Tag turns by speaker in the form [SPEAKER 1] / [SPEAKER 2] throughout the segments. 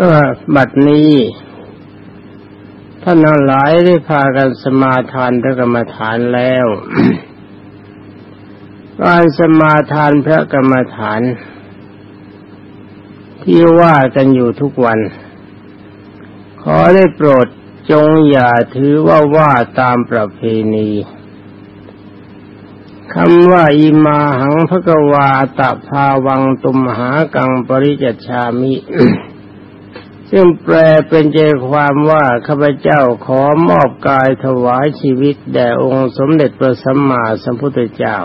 [SPEAKER 1] เออบัดนี้ท่านทั้งหลายได้พากันสมาทานพระกรรมฐานแล้วการสมาทานพระกรรมฐาน ที่ว่ากันอยู่ทุกวัน ขอได้โปรดจงอย่าถือว่าว่าตามประเพณีคำว่าอิมาหังพระกวาตะภาวังตุมหากังปริจชามิ ซึ่งแปลเป็นใจความว่าข้าพเจ้าขอมอบกายถวายชีวิตแด่องค์สมเด็จพระสัมมาสัมพุทธเจ้า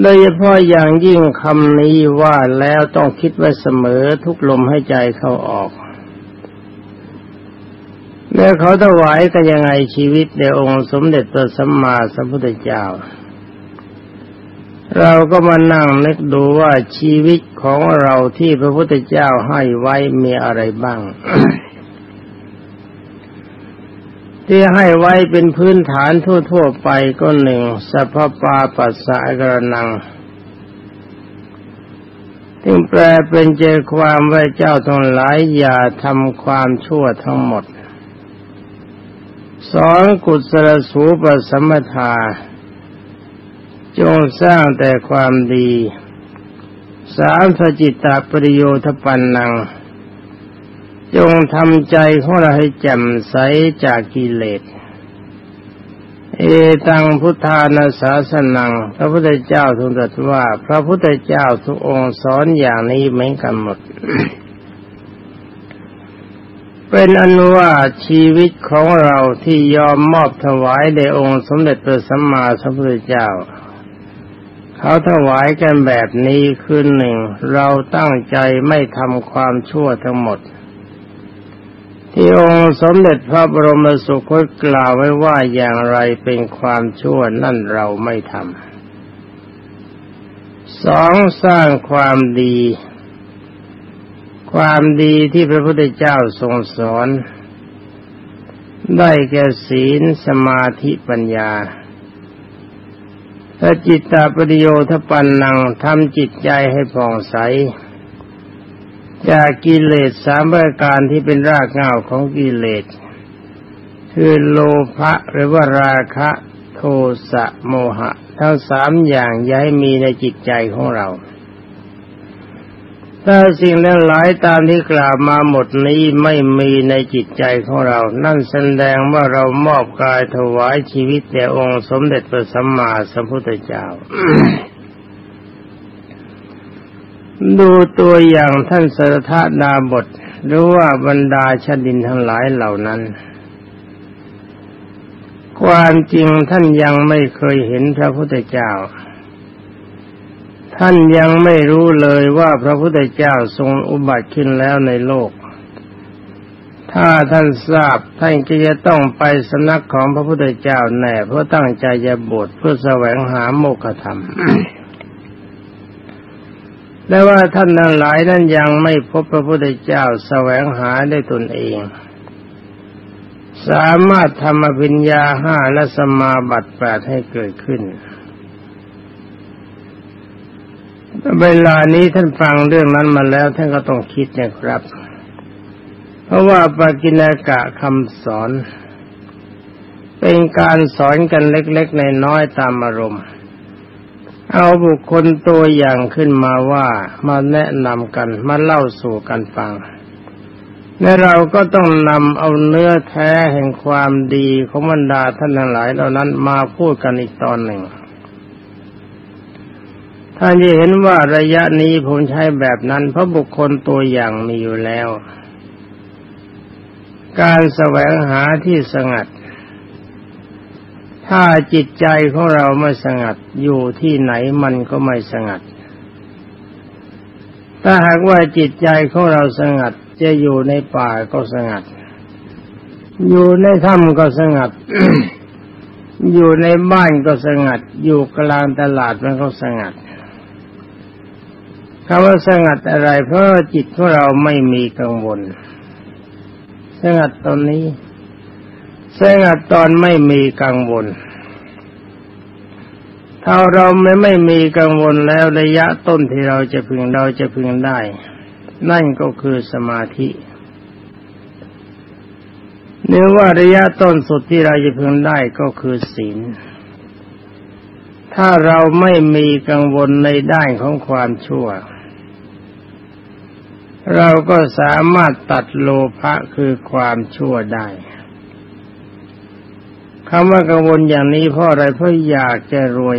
[SPEAKER 1] โดยเฉพาะอย่างยิ่งคำนี้ว่าแล้วต้องคิดไว้เสมอทุกลมให้ใจเข้าออกเมื่อเขาถวายกันยังไงชีวิตในองค์สมเด็จพระสัมมาสัมพุทธเจ้า เราก็มานั่งนึกดูว่าชีวิตของเราที่พระพุทธเจ้าให้ไว้มีอะไรบ้าง ที่ให้ไว้เป็นพื้นฐานทั่ว ๆ ไปก็หนึ่งสัพพปาปัสสะกรนังที่แปลเป็นใจความไว่าเจ้าทั้งหลายอย่าทำความชั่วทั้งหมด สองกุศลสูปสัมมทา จงสร้างแต่ความดี สามสจิตตปริโยทปันนัง จงทำใจของเราให้แจ่มใสจากกิเลส เอตังพุทธานาสาสนัง พระพุทธเจ้าทรงตรัสว่า พระพุทธเจ้าทุกองค์สอนอย่างนี้เหมือนกันหมดเป็นอนุว่าชีวิตของเราที่ยอมมอบถวายแด่องค์สมเด็จพระสัมมาสัมพุทธเจ้า เขาถวายกันแบบนี้คือหนึ่ง เราตั้งใจไม่ทำความชั่วทั้งหมด ที่องค์สมเด็จพระบรมสุคตกล่าวไว้ว่าอย่างไรเป็นความชั่วนั่นเราไม่ทำสองสร้างความดี ความดีที่พระพุทธเจ้าทรงสอน ได้แก่ศีลสมาธิปัญญา ถ้าจิตตาปริโยทปันนังทำจิตใจให้ผ่องใสจากกิเลสสามประการที่เป็นรากเหง้าของกิเลส คือโลภะหรือว่าราคะโทสะโมหะ ทั้งสามอย่างย้ายมีในจิตใจของเรา ถ้าสิ่งหลายตามที่กล่าวมาหมดนี้ไม่มีในจิตใจของเรา นั่นแสดงว่าเรามอบกายถวายชีวิตแด่องค์สมเด็จพระสัมมาสัมพุทธเจ้า ดูตัวอย่างท่านสรทาดาบทหรือว่าบรรดาชดินทั้งหลายเหล่านั้น ความจริงท่านยังไม่เคยเห็นพระพุทธเจ้า ท่านยังไม่รู้เลยว่าพระพุทธเจ้าทรงอุบัติขึ้นแล้วในโลก ถ้าท่านทราบท่านก็จะต้องไปสนักของพระพุทธเจ้าแน่เพราะตั้งใจจะบวชเพื่อแสวงหาโมกขธรรมแต่ว่าท่านนั้นหลายนั้นยังไม่พบพระพุทธเจ้าแสวงหาได้ตนเอง สามารถทำอภิญญาห้าและสมาบัติแปดให้เกิดขึ้น เวลานี้ท่านฟังเรื่องนั้นมาแล้ว ท่านก็ต้องคิดนะครับ เพราะว่าปากินากะคำสอน เป็นการสอนกันเล็กๆในน้อยตามอารมณ์ เอาบุคคลตัวอย่างขึ้นมาว่ามาแนะนำกันมาเล่าสู่กันฟังและเราก็ต้องนำเอาเนื้อแท้แห่งความดีของบรรดาท่านทั้งหลายเหล่านั้นมาพูดกันอีกตอนหนึ่ง ท่านจะเห็นว่าระยะนี้ผมใช้แบบนั้น เพราะบุคคลตัวอย่างมีอยู่แล้ว การแสวงหาที่สงัด ถ้าจิตใจของเราไม่สงัดอยู่ที่ไหนมันก็ไม่สงัด ถ้าหากว่าจิตใจของเราสงัดจะอยู่ในป่าก็สงัด อยู่ในถ้ำก็สงัด อยู่ในบ้านก็สงัด อยู่กลางตลาดมันก็สงัด คำว่าสงัดอะไร เพราะจิตของเราไม่มีกังวล สงัดตอนนี้ สงัดตอนไม่มีกังวล ถ้าเราไม่ไม่มีกังวลแล้วระยะต้นที่เราจะพึงเราจะพึงได้ นั่นก็คือสมาธิเนื้อว่าระยะต้นสุดที่เราจะพึงได้ก็คือศีล ถ้าเราไม่มีกังวลในด้านของความชั่ว เราก็สามารถตัดโลภะคือความชั่วได้คำว่ากังวลอย่างนี้เพราะอะไรเพราะอยากจะรวย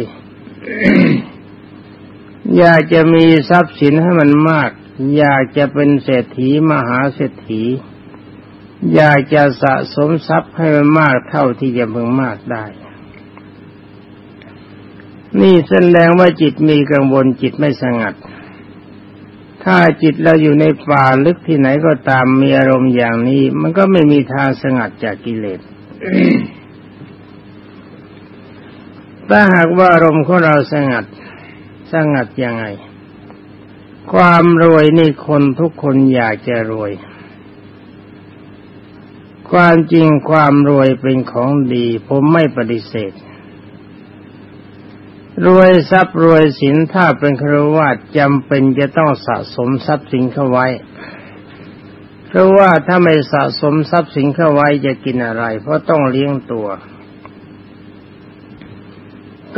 [SPEAKER 1] อยากจะมีทรัพย์สินให้มันมาก อยากจะเป็นเศรษฐีมหาเศรษฐี อยากจะสะสมทรัพย์ให้มันมากเท่าที่จะเพิ่งมากได้ นี่แสดงว่าจิตมีกังวลจิตไม่สงัด ถ้าจิตเราอยู่ในป่าลึกที่ไหนก็ตามมีอารมณ์อย่างนี้ มันก็ไม่มีทางสงัดจากกิเลสถ้าหากว่าอารมณ์ของเราสงัดสงัดยังไง ความรวยนี่คนทุกคนอยากจะรวย ความจริงความรวยเป็นของดี ผมไม่ปฏิเสธ รวยทรัพย์รวยสินถ้าเป็นครวาจำเป็นจะต้องสะสมทรัพย์สินเข้าไว้ เพราะว่าถ้าไม่สะสมทรัพย์สินเข้าไว้จะกินอะไร เพราะต้องเลี้ยงตัว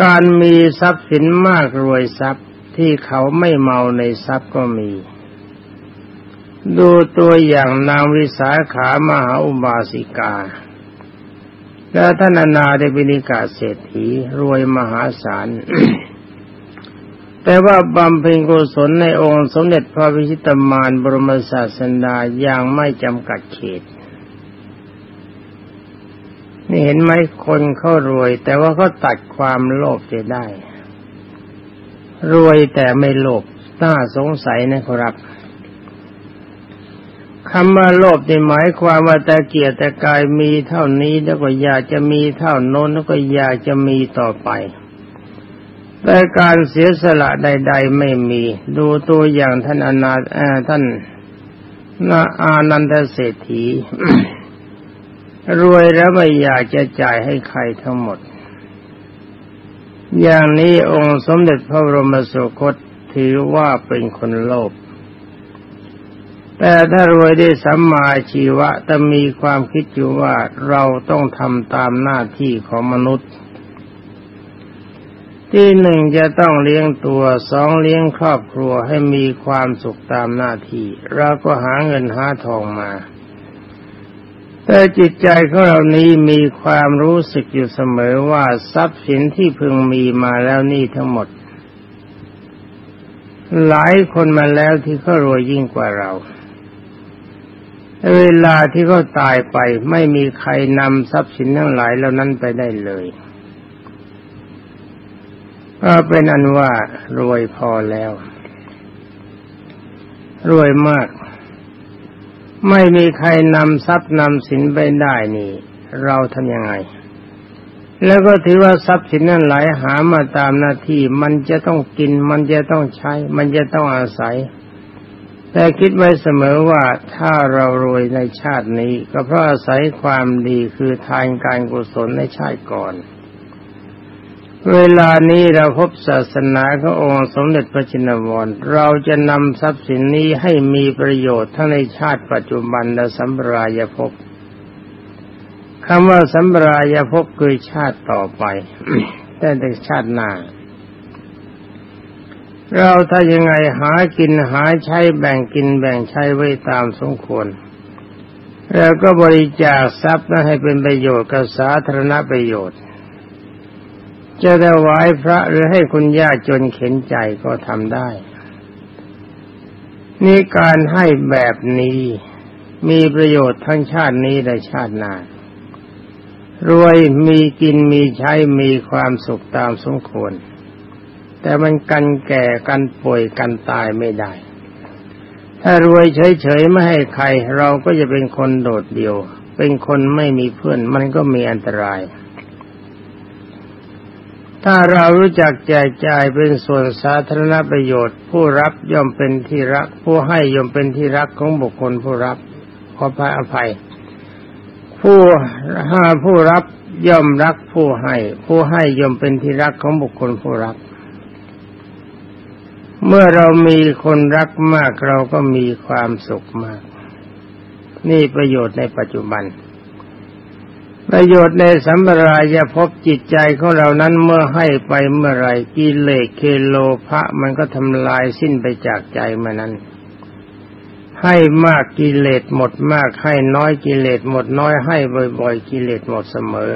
[SPEAKER 1] การมีทรัพย์สินมากรวยทรัพย์ที่เขาไม่เมาในทรัพย์ก็มี ดูตัวอย่างนางวิสาขามหาอุบาสิกา และท่านนาเดบินิกาเศรษฐีรวยมหาศาล แต่ว่าบำเพ็ญกุศลในองค์สมเด็จพระวิชิตมารบรมศาสดาอย่างไม่จำกัดเขต นี่เห็นไหมคนเขารวย แต่ว่าเขาตัดความโลภจะได้ รวยแต่ไม่โลภน่าสงสัยนะครับ คำว่าโลภในหมายความว่าแต่เกียรติกายมีเท่านี้แล้วก็อยากจะมีเท่าโน้นแล้วก็อยากจะมีต่อไป แต่การเสียสละใด ๆ ไม่มี ดูตัวอย่างท่านอนาท่านนาอานันทเศรษฐี รวยแล้วไม่อยากจะจ่ายให้ใครทั้งหมด อย่างนี้องค์สมเด็จพระบรมสุคตถือว่าเป็นคนโลภ แต่ถ้ารวยได้สัมมาชีวะจะมีความคิดอยู่ว่าเราต้องทำตามหน้าที่ของมนุษย์ ที่หนึ่งจะต้องเลี้ยงตัวสองเลี้ยงครอบครัวให้มีความสุขตามหน้าที่ เราก็หาเงินหาทองมา แต่จิตใจของเรานี้มีความรู้สึกอยู่เสมอว่าทรัพย์สินที่พึงมีมาแล้วนี่ทั้งหมด หลายคนมาแล้วที่เขารวยยิ่งกว่าเรา เวลาที่เขาตายไปไม่มีใครนำทรัพย์สินทั้งหลายเหล่านั้นไปได้เลยก็เป็นอันว่ารวยพอแล้ว รวยมาก ไม่มีใครนำทรัพย์นำสินไปได้นี่ เราทำยังไง แล้วก็ถือว่าทรัพย์สินนั้นหลายหามาตามหน้าที่ มันจะต้องกิน มันจะต้องใช้ มันจะต้องอาศัย แต่คิดไว้เสมอว่าถ้าเรารวยในชาตินี้ ก็เพราะอาศัยความดีคือทานการกุศลในชาติก่อน เวลานี้เราพบศาสนาขององค์สมเด็จพระจินวร เราจะนำทรัพย์สินนี้ให้มีประโยชน์ทั้งในชาติปัจจุบันและสัมปรายภพคำว่าสัมปรายภพคือชาติต่อไปแต่ในชาติหน้า เราถ้ายังไงหากินหาใช้แบ่งกินแบ่งใช้ไว้ตามสมควรแล้วก็บริจาคทรัพย์นั้นให้เป็นประโยชน์กับสาธารณประโยชน์ จะถวายพระหรือให้คุณยากจนเข็นใจก็ทำได้ นี่การให้แบบนี้มีประโยชน์ทั้งชาตินี้และชาติหน้ารวยมีกินมีใช้มีความสุขตามสมควร แต่มันกันแก่กันป่วยกันตายไม่ได้ ถ้ารวยเฉยๆไม่ให้ใคร เราก็จะเป็นคนโดดเดี่ยว เป็นคนไม่มีเพื่อนมันก็มีอันตราย ถ้าเรารู้จักแจกจ่ายเป็นส่วนสาธารณประโยชน์ ผู้รับย่อมเป็นที่รัก ผู้ให้ย่อมเป็นที่รักของบุคคลผู้รับขอพระอภัย ผู้ห้าผู้รับย่อมรักผู้ให้ ผู้ให้ย่อมเป็นที่รักของบุคคลผู้รับ เมื่อเรามีคนรักมากเราก็มีความสุขมาก นี่ประโยชน์ในปัจจุบัน ประโยชน์ในสัมปรายภพจิตใจของเรานั้นเมื่อให้ไปเมื่อไรกิเลสเคโลภะมันก็ทำลายสิ้นไปจากใจมานั้น ให้มากกิเลสหมดมากให้น้อยกิเลสหมดน้อยให้บ่อย ๆ กิเลสหมดเสมอ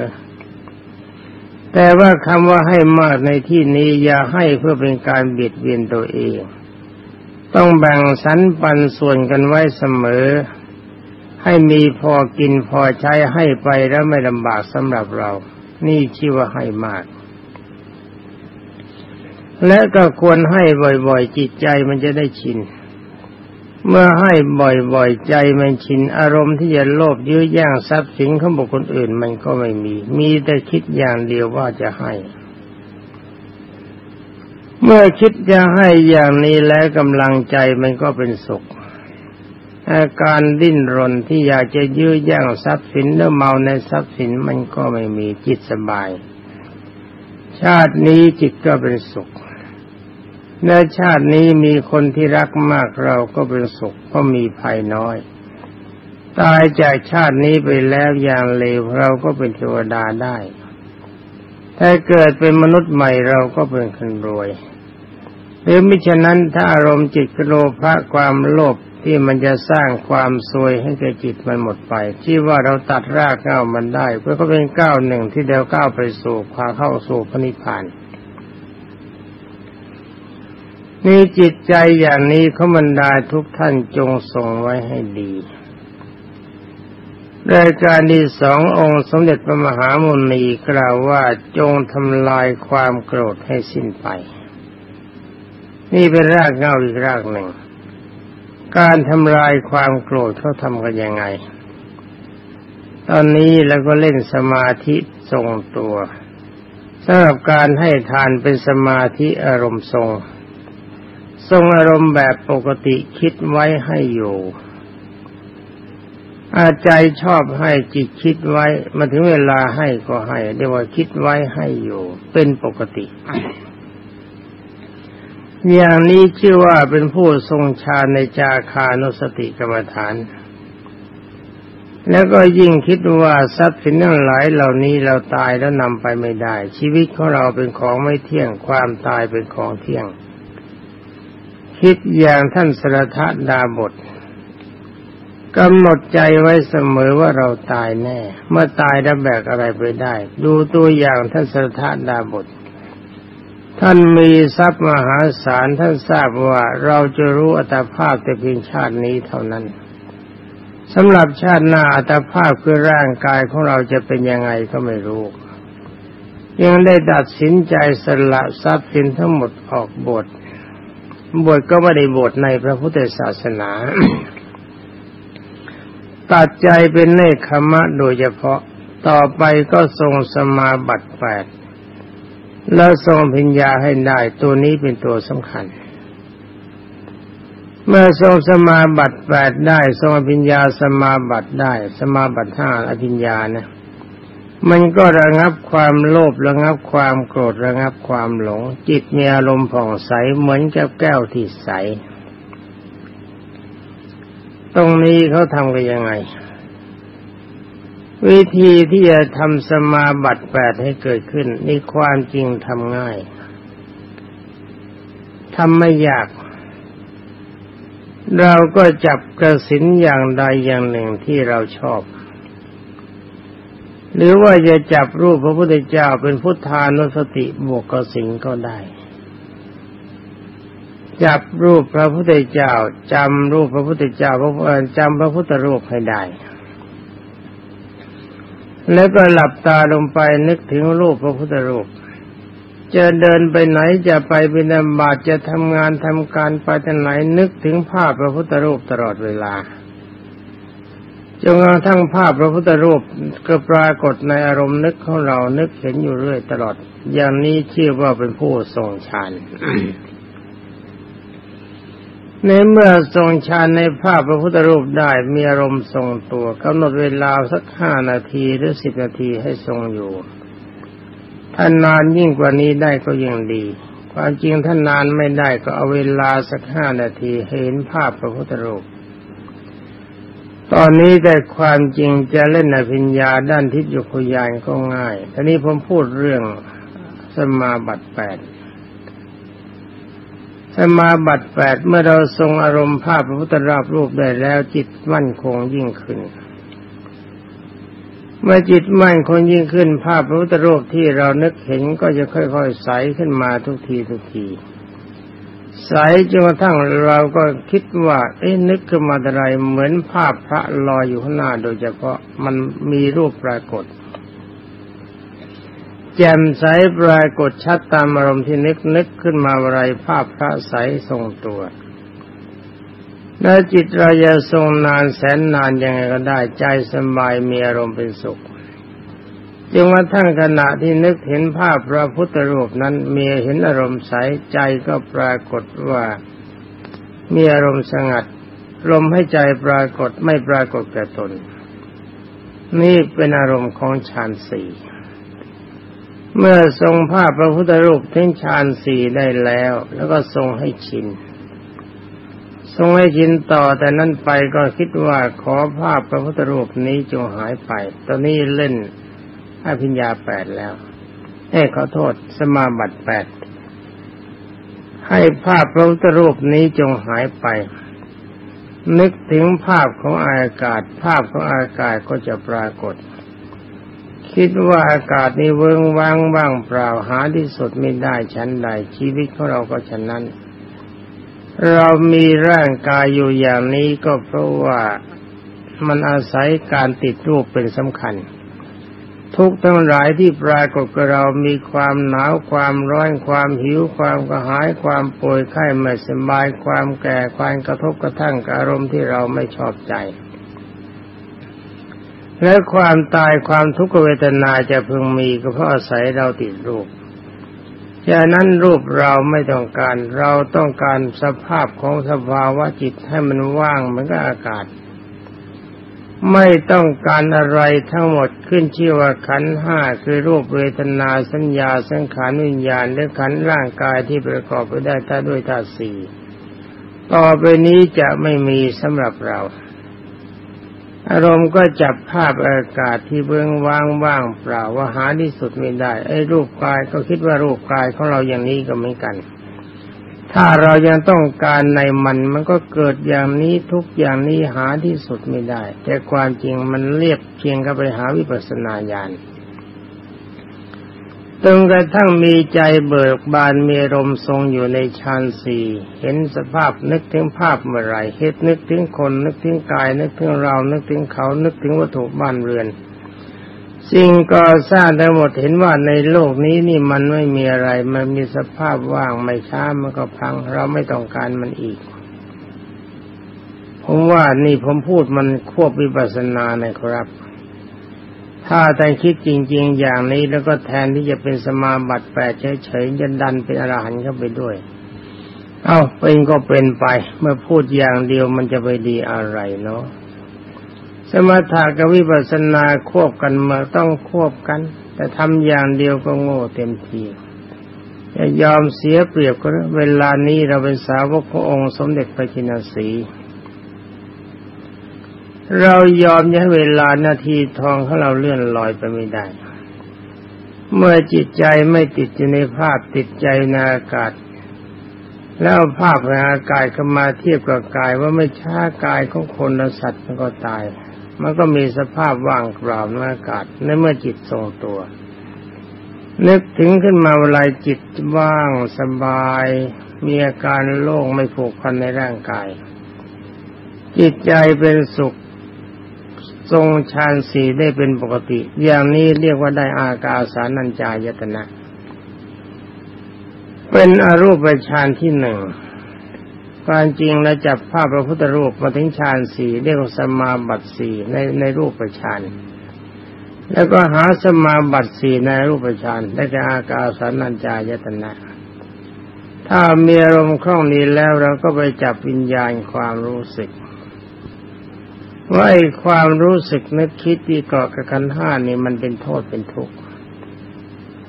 [SPEAKER 1] แต่ว่าคำว่าให้มากในที่นี้อย่าให้เพื่อเป็นการเบียดเบียนตัวเอง ต้องแบ่งสรรปันส่วนกันไว้เสมอ ให้มีพอกินพอใช้ให้ไปแล้วไม่ลำบากสำหรับเรา นี่ชื่อว่าให้มาก และก็ควรให้บ่อยๆจิตใจมันจะได้ชิน เมื่อให้บ่อยๆใจมันชินอารมณ์ที่จะโลภยื้อแย่งทรัพย์สินของบุคคลอื่นมันก็ไม่มี มีแต่คิดอย่างเดียวว่าจะให้ เมื่อคิดจะให้อย่างนี้แล้วกำลังใจมันก็เป็นสุขอาการดิ้นรนที่อยากจะยื้อแย่งทรัพย์สินแล้วเมาในทรัพย์สินมันก็ไม่มีจิตสบาย ชาตินี้จิตก็เป็นสุข ในชาตินี้มีคนที่รักมากเราก็เป็นสุขก็มีภัยน้อย ตายจากชาตินี้ไปแล้วอย่างเลวเราก็เป็นเทวดาได้ ถ้าเกิดเป็นมนุษย์ใหม่เราก็เป็นคนรวย หรือมิฉะนั้นถ้าอารมณ์จิตโลภะความโลภที่มันจะสร้างความซวยให้แก่จิตมันหมดไป ที่ว่าเราตัดรากเง้ามันได้เพื่อก็เป็นก้าวหนึ่งที่เดียวก้าวไปสู่พาเข้าสู่พระนิพพาน นี่จิตใจอย่างนี้เขาบรรดาทุกท่านจงทรงไว้ให้ดีรายการที่สององค์สมเด็จพระมหามุนีกล่าวว่าจงทำลายความโกรธให้สิ้นไป นี่เป็นรากเงาอีกรากหนึ่ง การทำลายความโกรธเขาทำกันยังไง ตอนนี้แล้วก็เล่นสมาธิทรงตัวสำหรับการให้ทานเป็นสมาธิอารมณ์ทรง ทรงอารมณ์แบบปกติคิดไว้ให้อยู่ อาใจชอบให้จิตคิดไว้ มาถึงเวลาให้ก็ให้เรียกว่าคิดไว้ให้อยู่ เป็นปกติ อย่างนี้ชื่อว่าเป็นผู้ทรงฌานในจาคานุสติกรรมฐาน แล้วก็ยิ่งคิดว่าทรัพย์สินทั้งหลายเหล่านี้เราตายแล้วนำไปไม่ได้ ชีวิตของเราเป็นของไม่เที่ยงความตายเป็นของเที่ยง คิดอย่างท่านสรทดาบทกำหนดใจไว้เสมอว่าเราตายแน่ เมื่อตายแล้วแบกอะไรไปได้ ดูตัวอย่างท่านสรทดาบทท่านมีทรัพย์มหาศาลท่านทราบว่าเราจะรู้อัตภาพแต่เพียงชาตินี้เท่านั้นสำหรับชาติหน้าอัตภาพคือร่างกายของเราจะเป็นยังไงก็ไม่รู้ ยังได้ตัดสินใจสละทรัพย์สินทั้งหมดออกบท บวชก็ไม่ได้บวชในพระพุทธศาสนา ตัดใจเป็นเนคขมะโดยเฉพาะต่อไปก็ทรงสมาบัติแปดแล้วทรงพิญญาให้ได้ตัวนี้เป็นตัวสำคัญ เมื่อทรงสมาบัติแปดได้ ทรงพิญญาสมาบัติได้ สมาบัติห้าอภิญญานะ มันก็ระงับความโลภระงับความโกรธระงับความหลง จิตมีอารมณ์ผ่องใสเหมือนกับแก้วที่ใส ตรงนี้เขาทำกันยังไง วิธีที่จะทำสมาบัติแปดให้เกิดขึ้นนี่ความจริงทำง่ายทำไม่ยาก เราก็จับกระสินอย่างใดอย่างหนึ่งที่เราชอบ หรือว่าจะจับรูปพระพุทธเจ้าเป็นพุทธานุสติบวกกับสิงก็ได้ จับรูปพระพุทธเจ้าจำรูปพระพุทธเจ้าพระจำพระพุทธรูปให้ได้ แล้วก็หลับตาลงไปนึกถึงรูปพระพุทธรูป จะเดินไปไหนจะไปบิณฑบาตจะทำงานทำการไปที่ไหนนึกถึงภาพพระพุทธรูปตลอดเวลา จนกระทั่งภาพพระพุทธรูปก็ปรากฏในอารมณ์นึกของเรานึกเห็นอยู่เรื่อยตลอด อย่างนี้ชื่อว่าเป็นผู้ทรงฌานในเมื่อทรงฌานในภาพพระพุทธรูปได้มีอารมณ์ทรงตัวกำหนดเวลาสักห้านาทีหรือสิบนาทีให้ทรงอยู่ถ้านานยิ่งกว่านี้ได้ก็ยิ่งดี ความจริงท่านนานไม่ได้ก็เอาเวลาสักห้านาทีเห็นภาพพระพุทธรูป ตอนนี้แต่ความจริงจะเล่นอภิญญาด้านทิศยุคยานก็ง่ายทีนี้ผมพูดเรื่องสมาบัติแปดสมาบัติแปดเมื่อเราทรงอารมณ์ภาพพระพุทธราบรูปได้แล้วจิตมั่นคงยิ่งขึ้น เมื่อจิตมั่นคงยิ่งขึ้น ภาพพระพุทธรูปที่เรานึกเห็นก็จะค่อยๆใสขึ้นมาทุกทีทุกที ใสจนกระทั่งเราก็คิดว่าเอ๊ะนึกขึ้นมาอะไรเหมือนภาพพระลอยอยู่ข้างหน้าโดยเฉพาะมันมีรูปปรากฏ แจ่มใสปรากฏชัดตามอารมณ์ที่นึกนึกขึ้นมาอะไรภาพพระใสทรงตัวและจิตเราจะทรงนานแสนนานยังไงก็ได้ใจสบายมีอารมณ์เป็นสุข จึงว่าทั้งขณะที่นึกเห็นภาพพระพุทธรูปนั้นเมียเห็นอารมณ์ใสใจก็ปรากฏว่ามีอารมณ์สงัด ลมให้ใจปรากฏไม่ปรากฏแก่ตน นี่เป็นอารมณ์ของฌานสี่เมื่อทรงภาพพระพุทธรูปถึงฌานสี่ได้แล้ว แล้วก็ทรงให้ชินทรงให้ชินต่อแต่นั้นไปก็คิดว่าขอภาพพระพุทธรูปนี้จงหายไป ตอนนี้เล่น อภิญญาแปดแล้วเอ้ขอโทษ สมาบัติแปดให้ภาพพระพุทธรูปนี้จงหายไป นึกถึงภาพของอากาศ ภาพของอากาศก็จะปรากฏ คิดว่าอากาศนี้เวิงว่างว่างเปล่าหาที่สุดไม่ได้ชั้นใดชีวิตของเราก็ฉะนั้น เรามีร่างกายอยู่อย่างนี้ก็เพราะว่ามันอาศัยการติดรูปเป็นสำคัญ ทุกทั้งหลายที่ปรากฏกับเรามีความหนาวความร้อนความหิวความกระหายความป่วยไข้ไม่สบายความแก่ความกระทบกระทั่งกับอารมณ์ที่เราไม่ชอบใจ และความตายความทุกขเวทนาจะพึงมีก็เพราะอาศัยเราติดรูปฉะนั้นรูปเราไม่ต้องการ เราต้องการสภาพของสภาวะจิตให้มันว่างเหมือนกับอากาศ ไม่ต้องการอะไรทั้งหมดขึ้นชื่อว่าขันห้าคือรูปเวทนาสัญญาสังขารวิญญาณและขันร่างกายที่ประกอบไปได้ถ้าด้วยธาตุสี่ต่อไปนี้จะไม่มีสำหรับเรา อารมณ์ก็จับภาพอากาศที่เบื้องว่างว่างเปล่าว่าหาที่สุดไม่ได้ไอ้รูปกายก็คิดว่ารูปกายของเราอย่างนี้ก็เหมือนกัน ถ้าเรายังต้องการในมันมันก็เกิดอย่างนี้ทุกอย่างนี้หาที่สุดไม่ได้ แต่ความจริงมันเรียบเพียงกับไปหาวิปัสสนาญาณจนกระทั่งมีใจเบิกบานมีลมทรงอยู่ในฌานสี่เห็นสภาพนึกถึงภาพเมื่อไรเฮ็ดนึกถึงคนนึกถึงกายนึกถึงเรานึกถึงเขานึกถึงวัตถุบ้านเรือน สิ่งก่อสร้างทั้งหมดเห็นว่าในโลกนี้นี่มันไม่มีอะไร มันมีสภาพว่างไม่ช้ามันก็พัง เราไม่ต้องการมันอีก ผมว่านี่ผมพูดมันควบวิปัสสนานะครับ ถ้าแต่คิดจริง ๆ อย่างนี้แล้วก็แทนที่จะเป็นสมาบัติแปดเฉยๆยันดันเป็นอรหันต์เข้าไปด้วย เอา้าเป็นก็เป็นไป เมื่อพูดอย่างเดียวมันจะไปดีอะไรเนาะ สมถะกับวิปัสสนาควบกันมาต้องควบกัน แต่ทำอย่างเดียวก็โง่เต็มทีจะยอมเสียเปรียบก็เวลานี้เราเป็นสาวกขององค์สมเด็จพระจินสีเรายอมให้เวลานาทีทองของเราเลื่อนลอยไปไม่ได้ เมื่อจิตใจไม่ติดอยู่ในภาพติดใจในอากาศ แล้วภาพในอากาศเข้ามาเทียบกับกายว่าไม่ช้ากายของคนและสัตว์มันก็ตาย มันก็มีสภาพว่างเปล่าในอากาศในเมื่อจิตทรงตัว นึกถึงขึ้นมาเวลาจิตว่างสบาย มีอาการโล่งไม่ผูกพันในร่างกาย จิตใจเป็นสุข ทรงฌานสี่ได้เป็นปกติ อย่างนี้เรียกว่าได้อากาสานัญจายตนะ เป็นอรูปฌานที่หนึ่ง การจริงเราจับภาพพระพุทธรูปมาถึงฌานสี่เรียกว่าสมาบัติสี่ในในรูปฌานแล้วก็หาสมาบัติสี่ในรูปฌานได้แก่อากาสานัญจายตนะ ถ้ามีอารมณ์คล่องนี้แล้วเราก็ไปจับวิญญาณความรู้สึกว่าไอ้ความรู้สึกนึกคิดที่เกาะกับขันห้านี่มันเป็นโทษเป็นทุกข์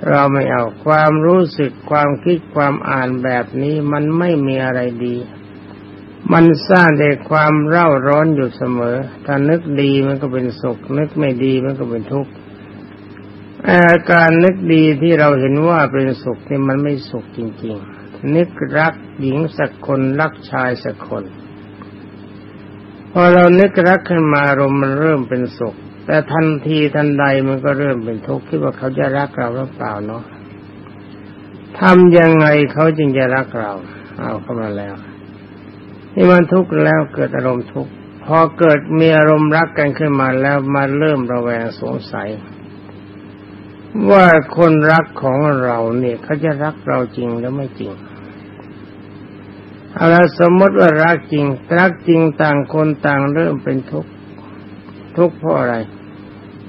[SPEAKER 1] เราไม่เอาความรู้สึกความคิดความอ่านแบบนี้มันไม่มีอะไรดี มันสร้างแต่ความเร่าร้อนอยู่เสมอ ถ้านึกดีมันก็เป็นสุข นึกไม่ดีมันก็เป็นทุกข์อาการนึกดีที่เราเห็นว่าเป็นสุขนี่มันไม่สุขจริง ๆ นึกรักหญิงสักคนรักชายสักคน พอเรานึกรักขึ้นมารมมันเริ่มเป็นสุข แต่ทันทีทันใดมันก็เริ่มเป็นทุกข์คิดว่าเขาจะรักเราหรือเปล่าเนาะทำยังไงเขาจึงจะรักเรา เอาเข้ามาแล้ว นี่มันทุกข์แล้วเกิดอารมณ์ทุกข์พอเกิดมีอารมณ์รักกันขึ้นมาแล้วมาเริ่มระแวงสงสัย ว่าคนรักของเราเนี่ยเขาจะรักเราจริงหรือไม่จริงเอาละสมมติว่ารักจริง รักจริงต่างคนต่างเริ่มเป็นทุกข์ทุกข์เพราะอะไร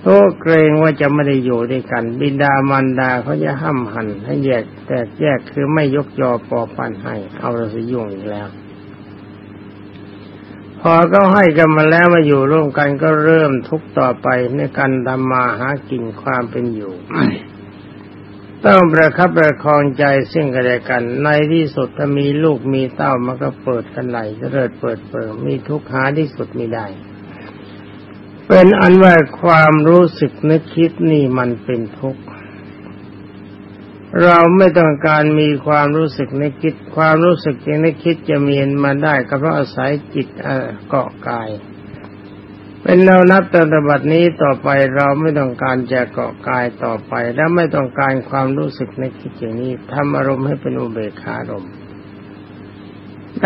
[SPEAKER 1] ทุกเกรงว่าจะไม่ได้อยู่ด้วยกัน บิดามารดาเขาจะห้ามหันให้แยกแต่แยกคือไม่ยกยอปอปันให้ เอาเราสิยุ่งอีกแล้ว พอก็ให้กันมาแล้วมาอยู่ร่วมกันก็เริ่มทุกต่อไปในการทำมาหากินความเป็นอยู่ ต้องประคับประคองใจซึ่งกันและกัน ในที่สุดถ้ามีลูกมีเต้ามันก็เปิดกันไหลจะเริดเปิดเปิดมีทุกข์หาที่สุดไม่ได้ เป็นอันว่าความรู้สึกนึกคิดนี่มันเป็นทุกข์ เราไม่ต้องการมีความรู้สึกในคิด ความรู้สึกในคิดจะมีมาได้ก็เพราะอาศัยจิตเกาะกาย เป็นเรานับตั้งแต่บัดนี้ต่อไปเราไม่ต้องการจะเกาะกายต่อไป และไม่ต้องการความรู้สึกในคิดอย่างนี้ทำอารมณ์ให้เป็นอุเบกขาอารมณ์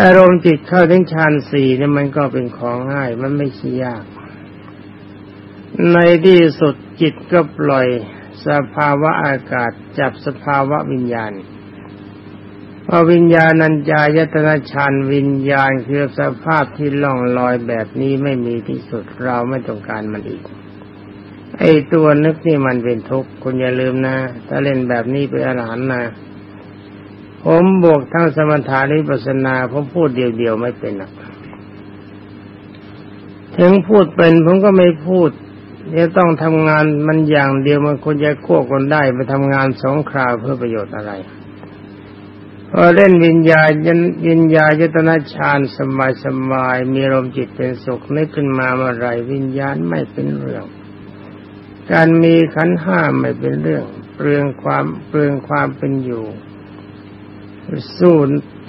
[SPEAKER 1] อารมณ์จิตเข้าถึงฌานสี่เนี่ยมันก็เป็นของง่ายมันไม่ชี้ยาก ในที่สุดจิตก็ปล่อย สภาวะอากาศจับสภาวะวิญญาณพอวิญญาณัญญายตนะฌานวิญญาณคือสภาพที่ล่องลอยแบบนี้ไม่มีที่สุดเราไม่ต้องการมันอีก ไอ้ตัวนึกนี่มันเป็นทุกข์คุณอย่าลืมนะ ถ้าเล่นแบบนี้เป็นอรหันต์นะ ผมบวกทั้งสมถานิปัสนาผมพูดเดียวๆไม่เป็นหรอกถึงพูดเป็นผมก็ไม่พูด เนี่ยต้องทำงานมันอย่างเดียวมันควรจะควบกันได้ไปทำงานสองคราวเพื่อประโยชน์อะไรพอเล่นวิญญาณวิญญาณยตนาฌานสบายสบายมีลมจิตเป็นสุขนึกขึ้นมาเมื่อไรวิญญาณไม่เป็นเรื่อง การมีขันห้าไม่เป็นเรื่อง เปลืองความเปลืองความเป็นอยู่ สู้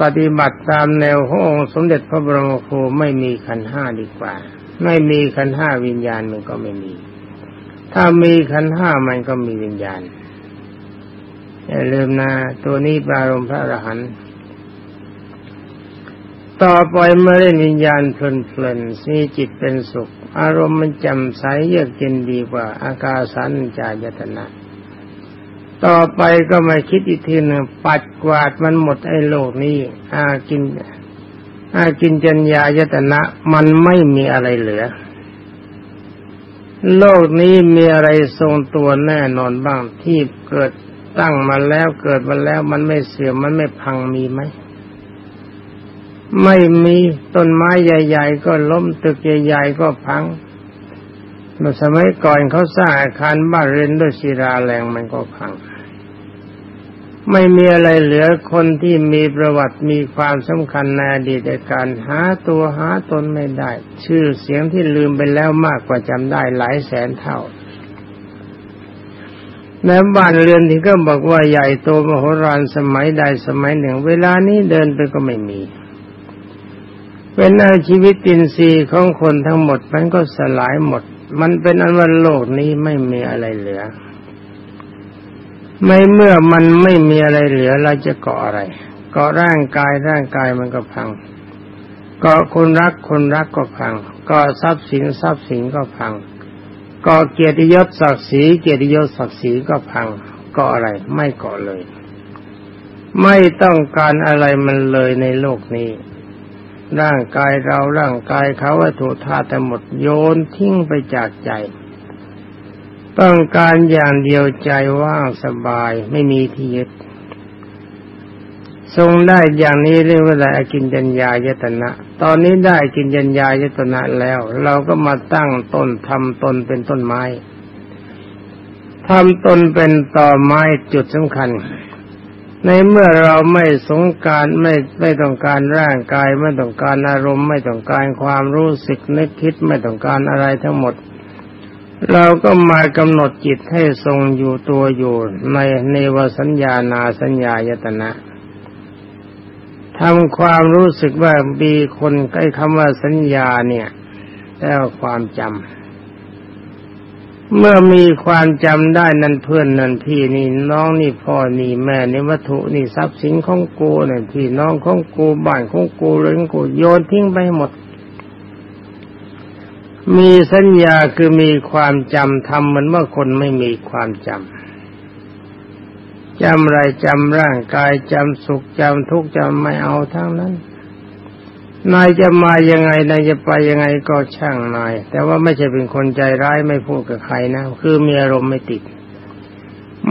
[SPEAKER 1] ปฏิบัติตามแนวขององค์สมเด็จพระบรมครูไม่มีขันห้าดีกว่า ไม่มีขันห้าวิญญาณมันก็ไม่มี ถ้ามีขันห้ามันก็มีวิญญาณอย่าลืมนะตัวนี้ปรารมพระอรหันต์ต่อไปเมื่อเล่นวิญญาณเพลินๆมีจิตเป็นสุข อารมณ์มันจำใสเยือกเย็นดีกว่า อากาสันจายตนะ ต่อไปก็มาคิดอีกทีหนึ่งปัดกวาดมันหมดไอ้โลกนี้อากินอากินจัญญายตนะ มันไม่มีอะไรเหลือ โลกนี้มีอะไรทรงตัวแน่นอนบ้างที่เกิดตั้งมาแล้วเกิดมาแล้วมันไม่เสื่อมมันไม่พังมีไหมไม่มีต้นไม้ใหญ่ ๆ ก็ล้มตึกใหญ่ ๆ ก็พังเมื่อสมัยก่อนเขาสร้างอาคารบ้านเรือนด้วยศิลาแรงมันก็พัง ไม่มีอะไรเหลือคนที่มีประวัติมีความสำคัญในอดีตการหาตัวหาตนไม่ได้ ชื่อเสียงที่ลืมไปแล้วมากกว่าจำได้หลายแสนเท่าแม้บ้านเรือนที่ก็บอกว่าใหญ่โตมโหฬารสมัยใดสมัยหนึ่ง เวลานี้เดินไปก็ไม่มี เป็นอาชีวิตตินซีของคนทั้งหมดมันก็สลายหมด มันเป็นอันว่าโลกนี้ไม่มีอะไรเหลือ ไม่เมื่อมันไม่มีอะไรเหลือเราจะเกาะอะไร เกาะร่างกายร่างกายมันก็พัง เกาะคนรักคนรักก็พัง เกาะทรัพย์สินทรัพย์สินก็พัง เกาะเกียรติยศศักดิ์ศรีเกียรติยศศักดิ์ศรีก็พัง เกาะอะไร ไม่เกาะเลย ไม่ต้องการอะไรมันเลยในโลกนี้ ร่างกายเราร่างกายเขาวัตถุธาตุหมดโยนทิ้งไปจากใจ ต้องการอย่างเดียวใจว่างสบายไม่มีที่ยึดทรงได้อย่างนี้เรียกว่าได้กินจัญญายตนะ ตอนนี้ได้กินจัญญายตนะแล้ว เราก็มาตั้งต้นทำตนเป็นต้นไม้ททำตนเป็นต่อไม้จุดสำคัญ ในเมื่อเราไม่สงการไม่ไม่ต้องการร่างกาย ไม่ต้องการอารมณ์ ไม่ต้องการความรู้สึกนึกคิดไม่ต้องการอะไรทั้งหมด เราก็มากำหนดจิตให้ทรงอยู่ตัวอยู่ในเนวสัญญานาสัญญายตนะทำความรู้สึกว่ามีคนใกล้คำว่าสัญญาเนี่ยแล้วความจำเมื่อมีความจำได้นั่นเพื่อนนั่นพี่นี่น้องนี่พ่อนี่แม่นี่วัตถุนี่ทรัพย์สินของกูนี่พี่น้องของกูบ้านของกูเรืองกูโยนทิ้งไปหมด มีสัญญาคือมีความจำทำเหมือนว่าคนไม่มีความจำจำอะไรจำร่างกายจำสุขจำทุกข์จำไม่เอาทั้งนั้น นายจะมายังไงนายจะไปยังไงก็ช่างนาย แต่ว่าไม่ใช่เป็นคนใจร้ายไม่พูดกับใครนะ คือมีอารมณ์ไม่ติด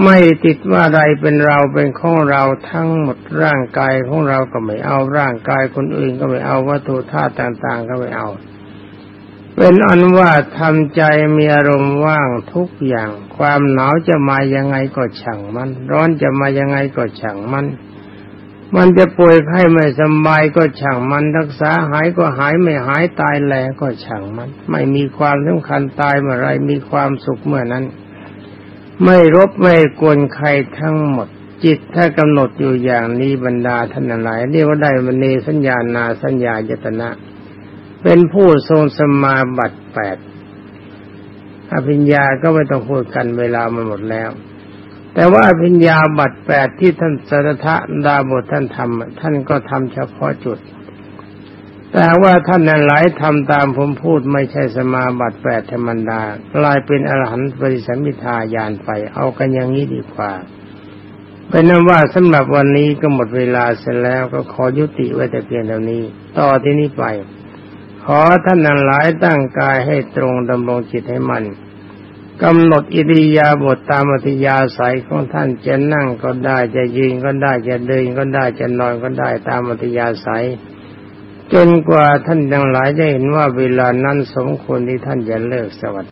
[SPEAKER 1] ไม่ติดว่าใดเป็นเราเป็นของเราทั้งหมดร่างกายของเราก็ไม่เอาร่างกายคนอื่นก็ไม่เอาวัตถุธาตุต่าง ๆ ก็ไม่เอา เป็นอันว่าทำใจมีอารมณ์ว่างทุกอย่าง ความหนาวจะมายังไงก็ช่างมัน ร้อนจะมายังไงก็ช่างมัน มันจะป่วยไข้ไม่สบายก็ช่างมัน รักษาหายก็หายไม่หายตายแหลก็ช่างมัน ไม่มีความสำคัญตายเมื่อไรมีความสุขเมื่อนั้น ไม่รบไม่กวนใครทั้งหมด จิตถ้ากำหนดอยู่อย่างนี้บรรดาท่านหลายเรียกว่าได้มณีสัญญานาสัญญายตนะ เป็นผู้ทรงสมาบัติแปดอภิญญาก็ไม่ต้องพูดกันเวลามันหมดแล้ว แต่ว่าพิญญาบัตรแปดที่ท่านสรทะดาบทท่านทำท่านก็ทำเฉพาะจุด แต่ว่าท่านนั้นหลายทำตามผมพูดไม่ใช่สมาบัติแปดธรรมดากลายเป็นอรหันต์ปริสัมมิทายานไป เอากันอย่างนี้ดีกว่าเป็นนั้นว่าสำหรับวันนี้ก็หมดเวลาเสร็จแล้วก็ขอยุติไว้แต่เพียงเท่านี้ ต่อที่นี้ไป ขอท่านหลายตั้งกายให้ตรงดำรงจิตให้มันกำหนดอิริยาบถตามอัธยาศัยของท่านจะนั่งก็ได้จะยืนก็ได้จะเดินก็ได้จะนอนก็ได้ตามอัธยาศัย จนกว่าท่านทั้งหลายจะเห็นว่าเวลานั้นสมควรที่ท่านจะเลิกสวัสด